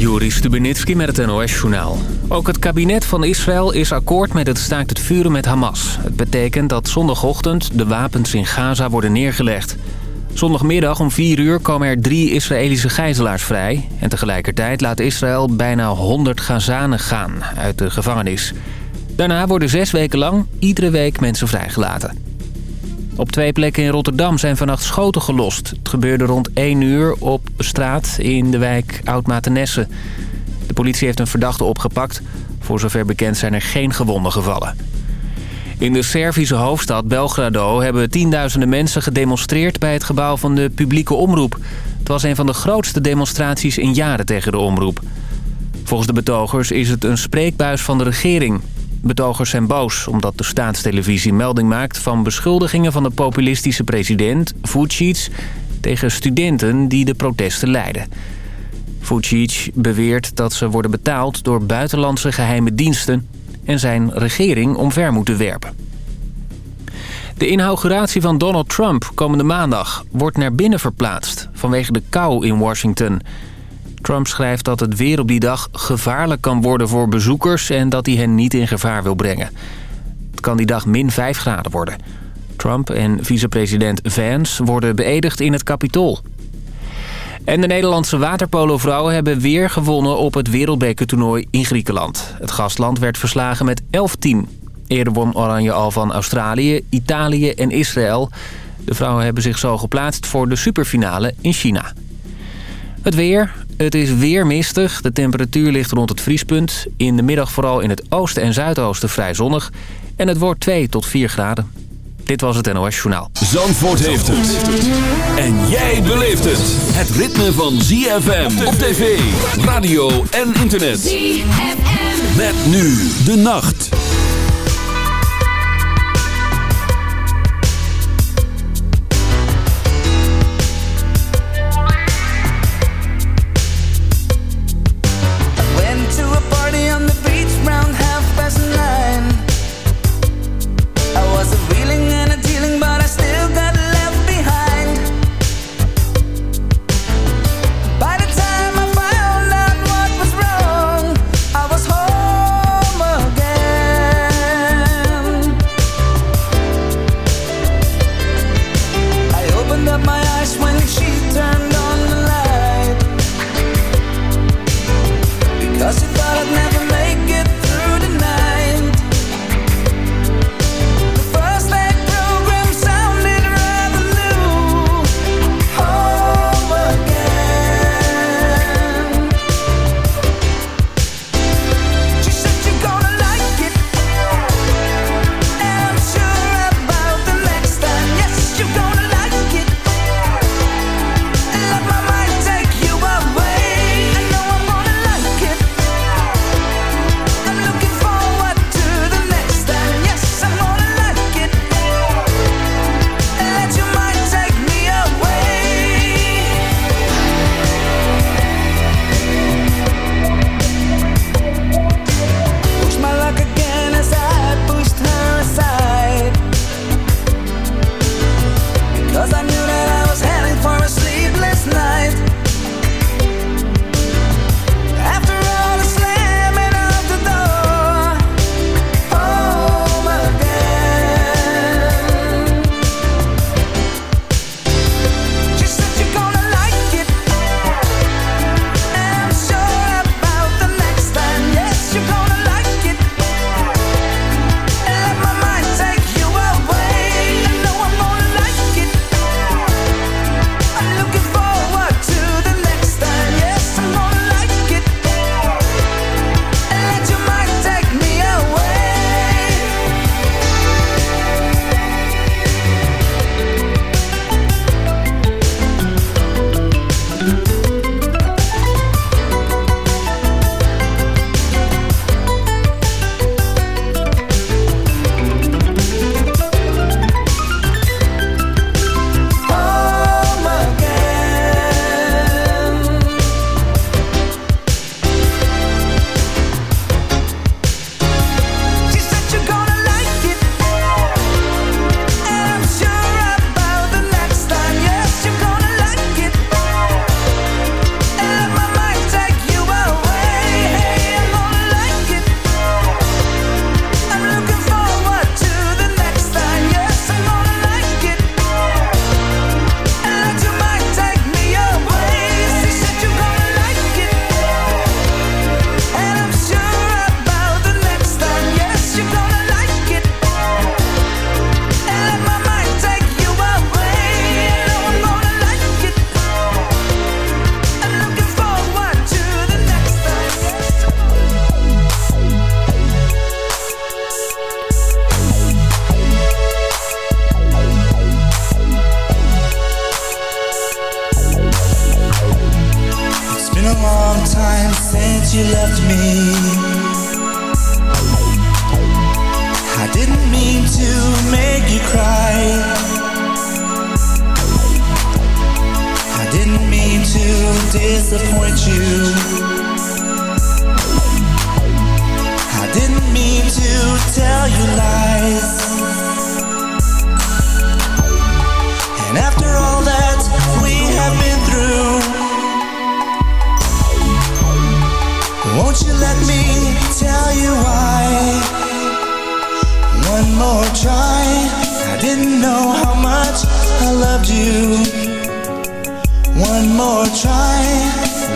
Joris Stubenitski met het NOS-journaal. Ook het kabinet van Israël is akkoord met het staakt het vuren met Hamas. Het betekent dat zondagochtend de wapens in Gaza worden neergelegd. Zondagmiddag om 4 uur komen er drie Israëlische gijzelaars vrij... en tegelijkertijd laat Israël bijna 100 Gazanen gaan uit de gevangenis. Daarna worden zes weken lang iedere week mensen vrijgelaten. Op twee plekken in Rotterdam zijn vannacht schoten gelost. Het gebeurde rond 1 uur op straat in de wijk Oud-Matenesse. De politie heeft een verdachte opgepakt. Voor zover bekend zijn er geen gewonden gevallen. In de Servische hoofdstad Belgrado hebben tienduizenden mensen gedemonstreerd... bij het gebouw van de publieke omroep. Het was een van de grootste demonstraties in jaren tegen de omroep. Volgens de betogers is het een spreekbuis van de regering. Betogers zijn boos omdat de staatstelevisie melding maakt... van beschuldigingen van de populistische president Vucic... tegen studenten die de protesten leiden. Vucic beweert dat ze worden betaald door buitenlandse geheime diensten... en zijn regering omver moeten werpen. De inauguratie van Donald Trump komende maandag wordt naar binnen verplaatst... vanwege de kou in Washington... Trump schrijft dat het weer op die dag gevaarlijk kan worden voor bezoekers... en dat hij hen niet in gevaar wil brengen. Het kan die dag min 5 graden worden. Trump en vicepresident Vance worden beëdigd in het Capitool. En de Nederlandse waterpolovrouwen hebben weer gewonnen op het wereldbekertoernooi in Griekenland. Het gastland werd verslagen met 11-10. Eerder won Oranje al van Australië, Italië en Israël. De vrouwen hebben zich zo geplaatst voor de superfinale in China. Het weer. Het is weer mistig. De temperatuur ligt rond het vriespunt. In de middag vooral in het oosten en zuidoosten vrij zonnig. En het wordt 2 tot 4 graden. Dit was het NOS Journaal. Zandvoort heeft het. En jij beleeft het. Het ritme van ZFM op tv, radio en internet. ZFM. Met nu de nacht. You left me. I didn't mean to make you cry. I didn't mean to disappoint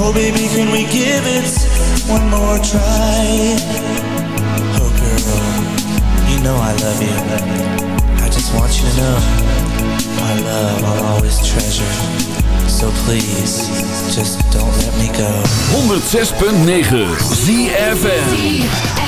Oh baby, can we give it one more try? Oh girl, you know I love you. I just want you to know Our love I'll always treasure. So please, just don't let me go. 106.9 ZFM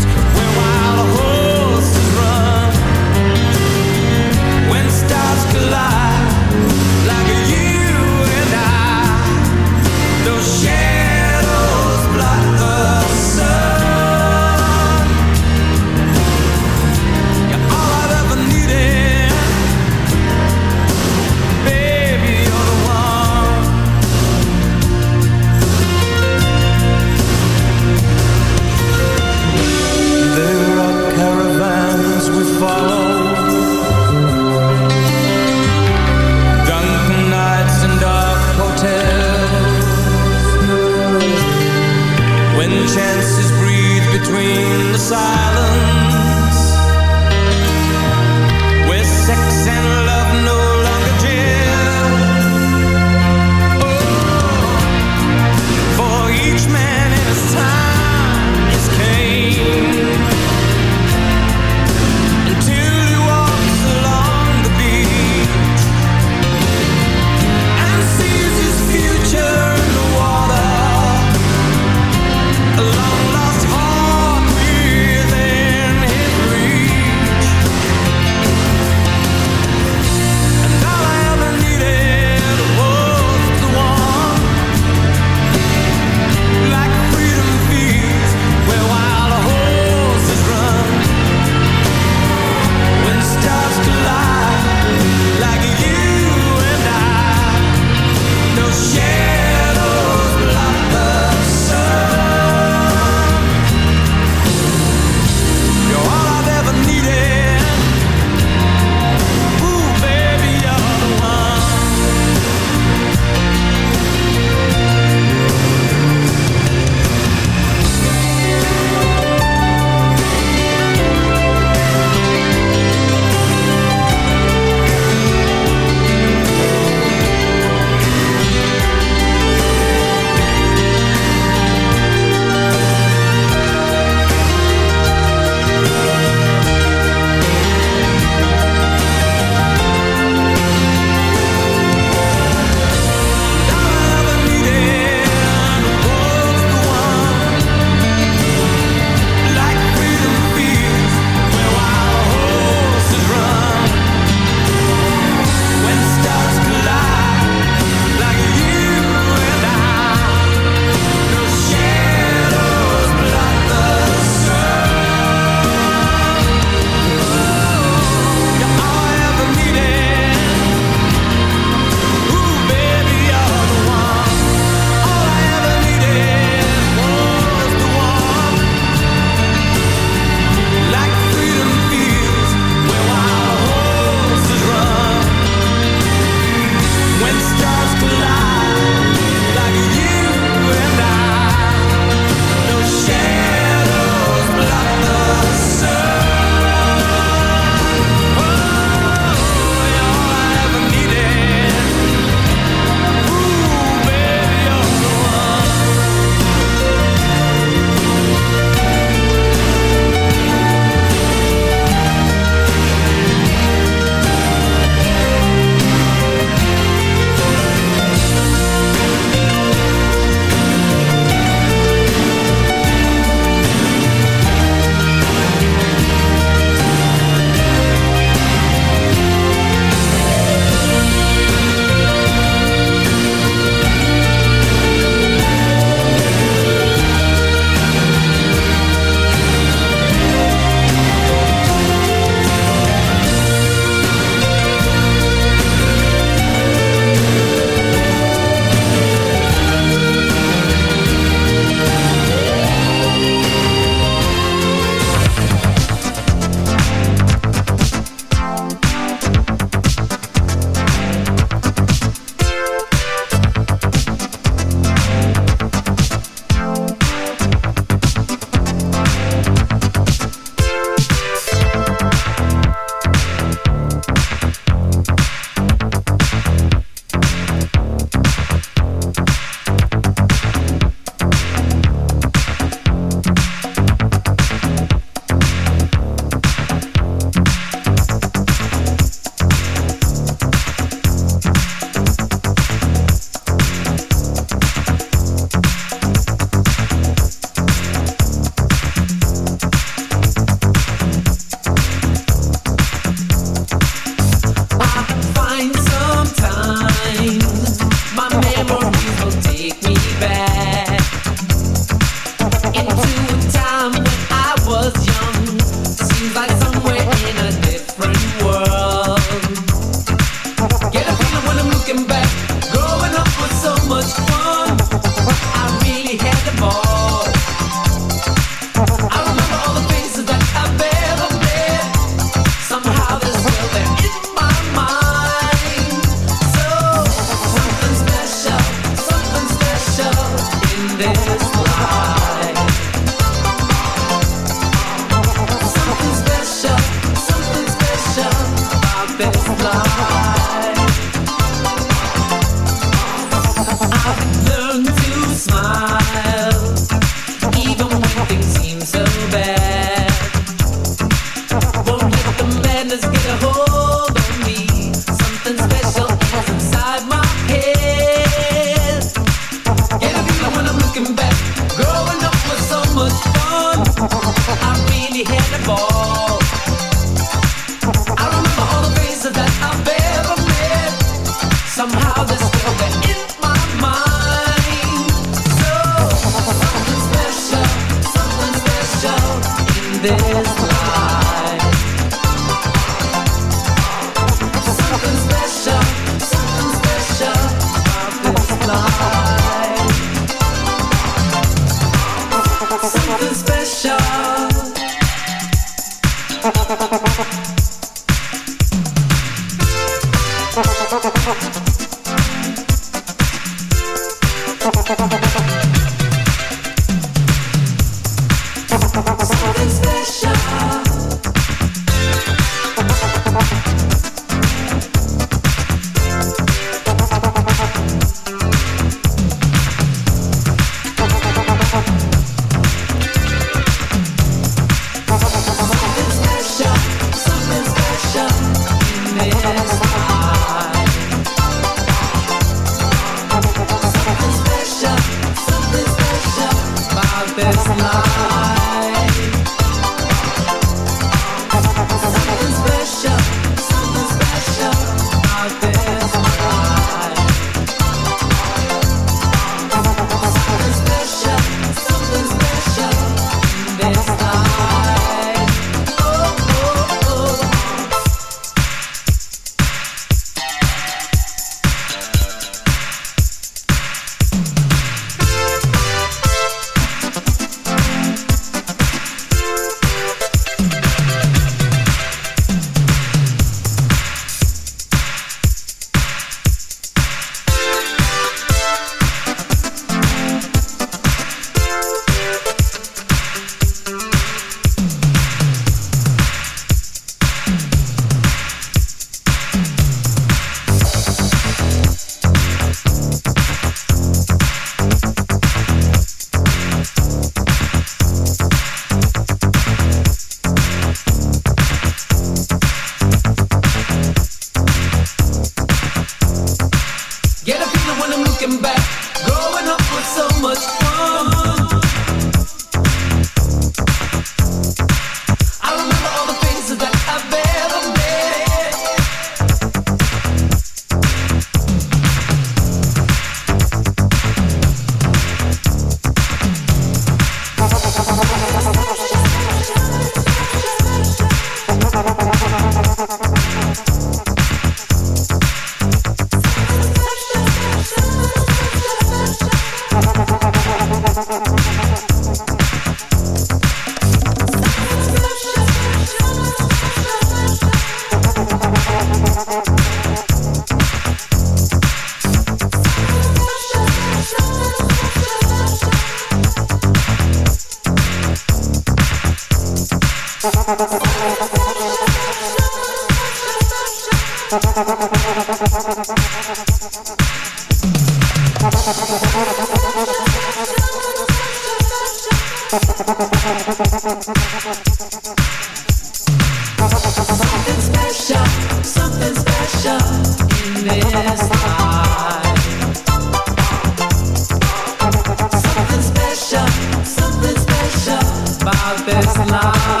I'm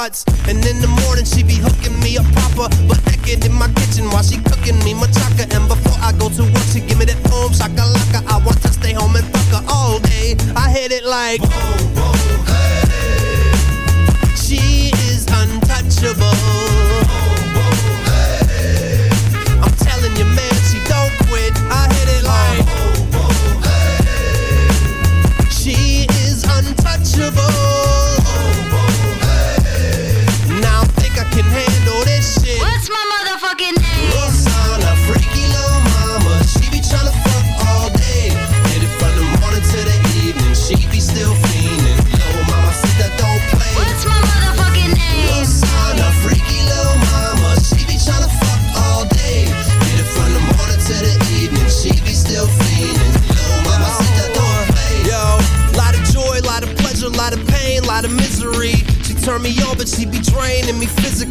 uppercuts. And in the morning, she be hooking me up proper. But naked in my kitchen while she cooking me machaca. And before I go to work, she give me that boom shakalaka. I want to stay home and fuck her all day. I hit it like boom,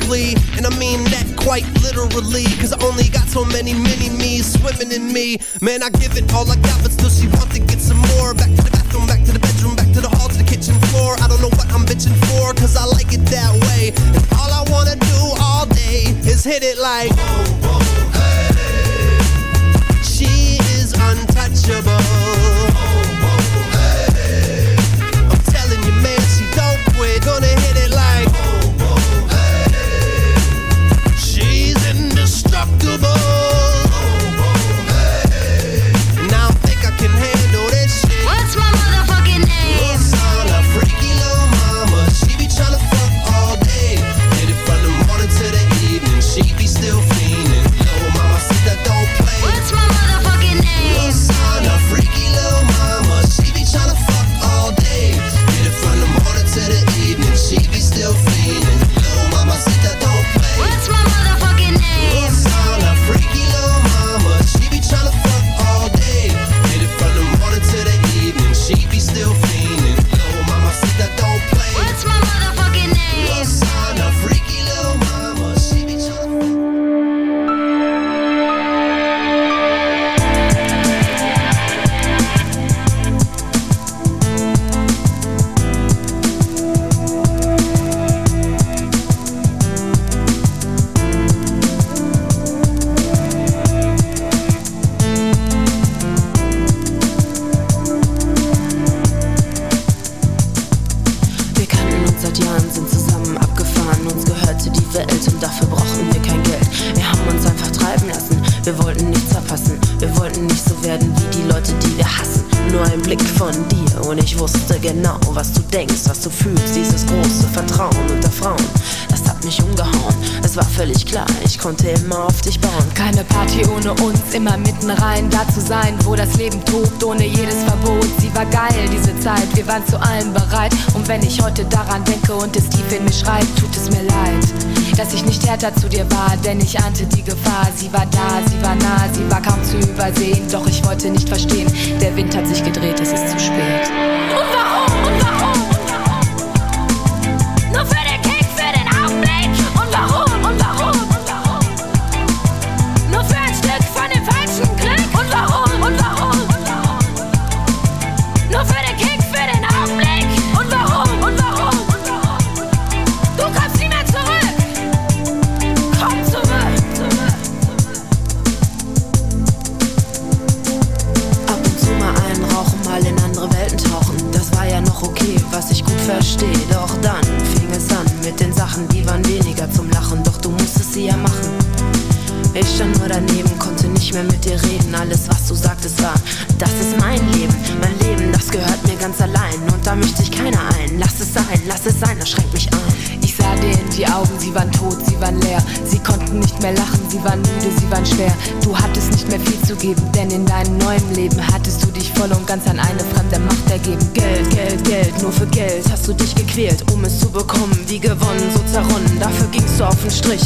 physically. And I mean that quite literally, cause I only got so many mini me's swimming in me. Man, I give it all I got, but still she wants to get some more. Back to the bathroom, back to the bedroom, back to the hall, to the kitchen floor. I don't know what I'm bitching for, cause I like it that way. And all I wanna do all day is hit it like. Härter zu dir war, denn ich ahnte die Gefahr. Sie war da,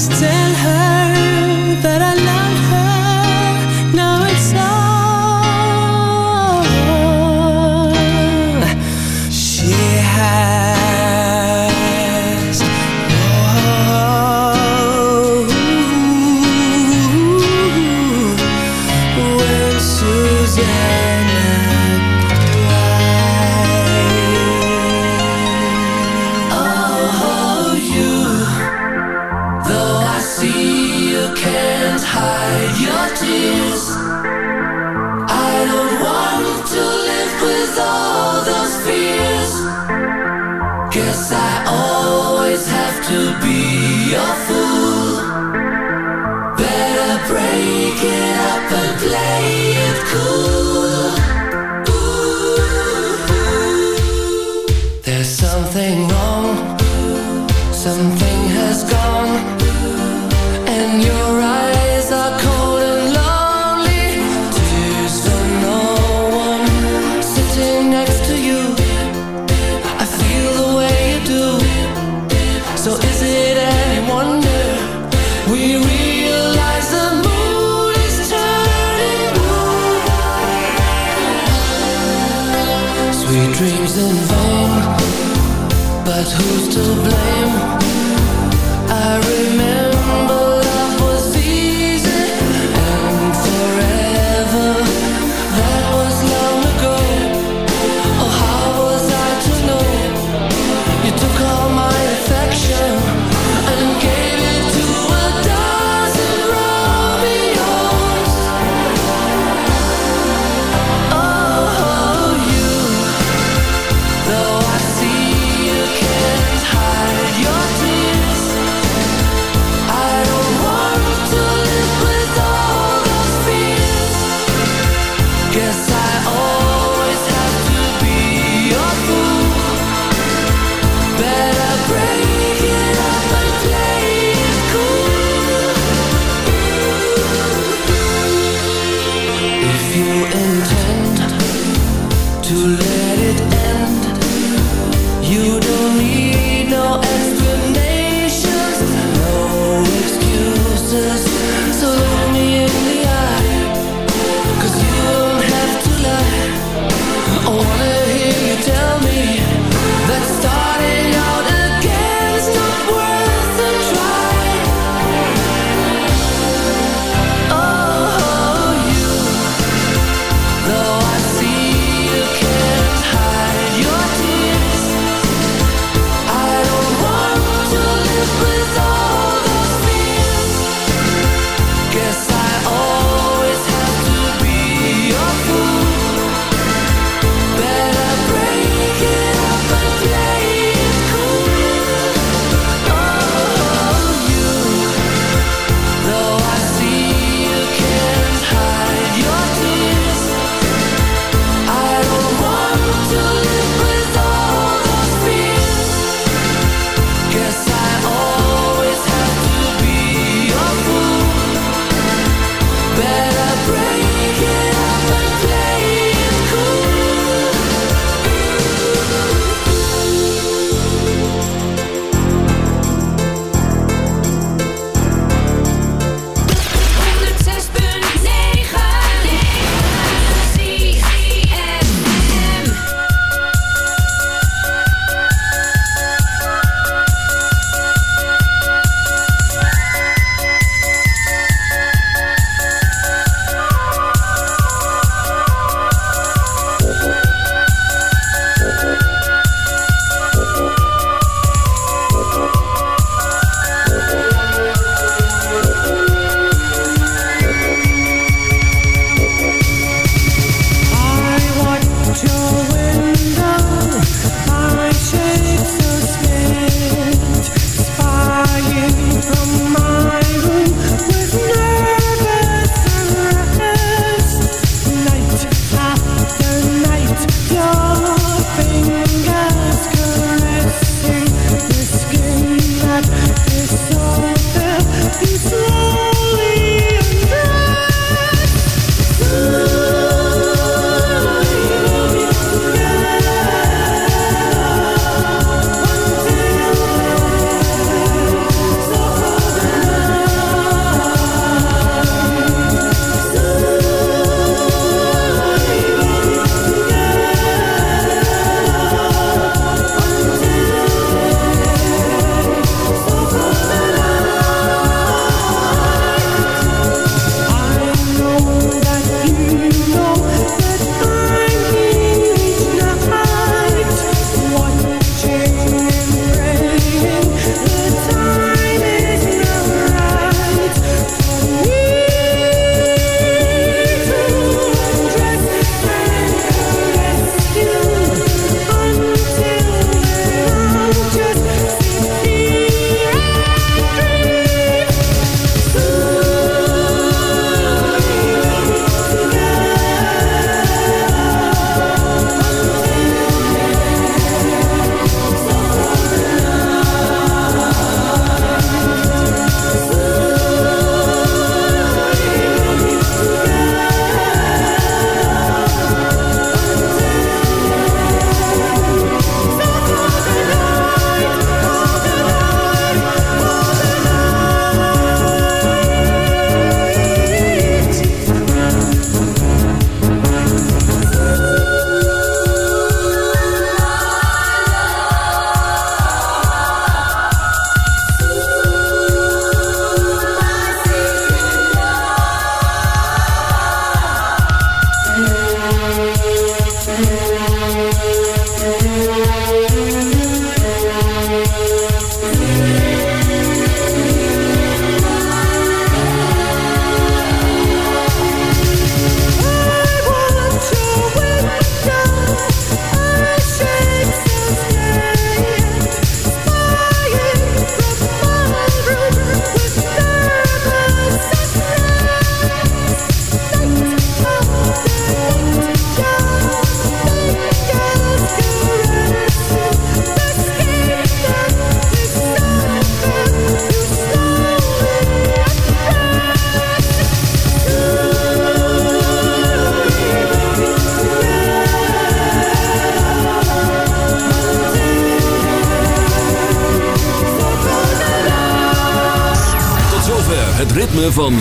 just tell